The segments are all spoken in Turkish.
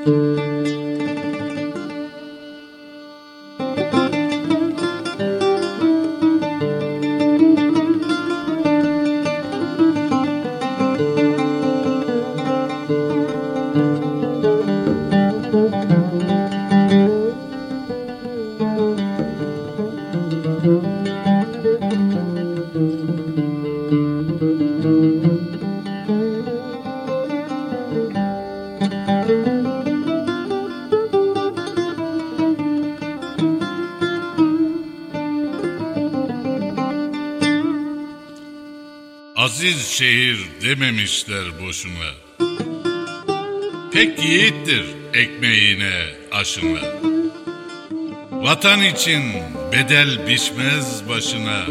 Thank mm -hmm. you. Aziz şehir dememişler boşuna. Pek yiğittir ekmeğine aşına. Vatan için bedel biçmez başına.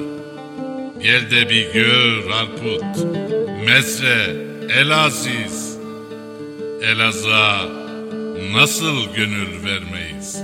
Gel de bir gör Arput, Mesre, Elaziz. Elazığ'a nasıl gönül vermeyiz?